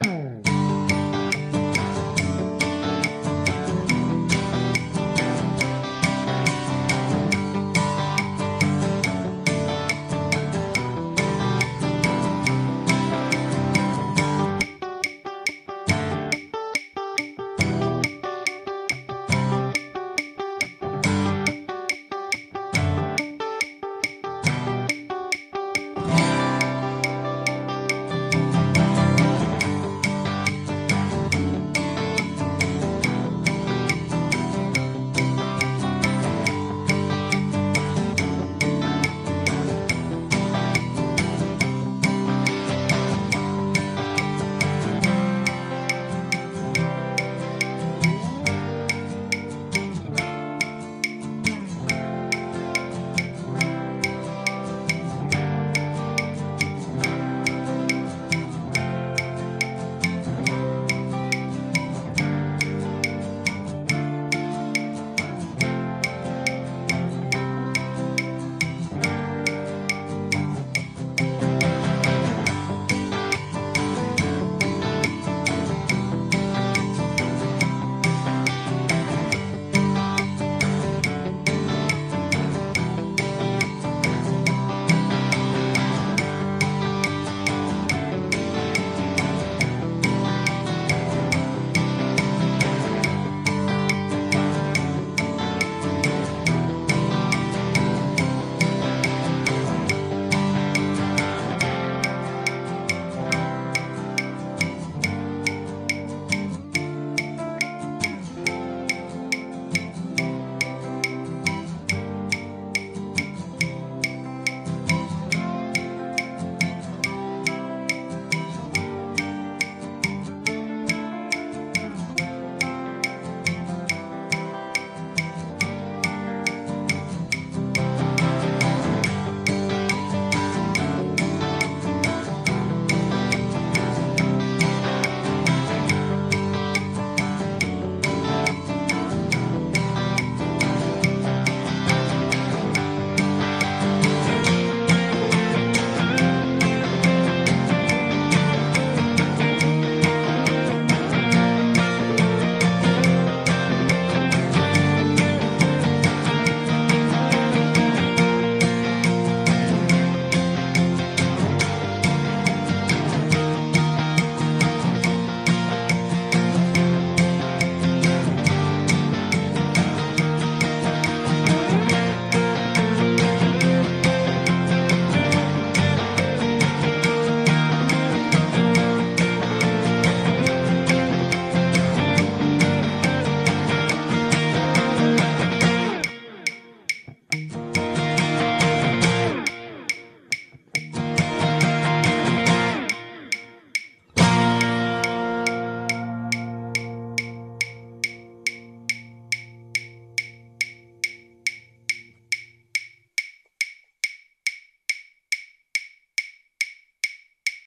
Mm-hmm.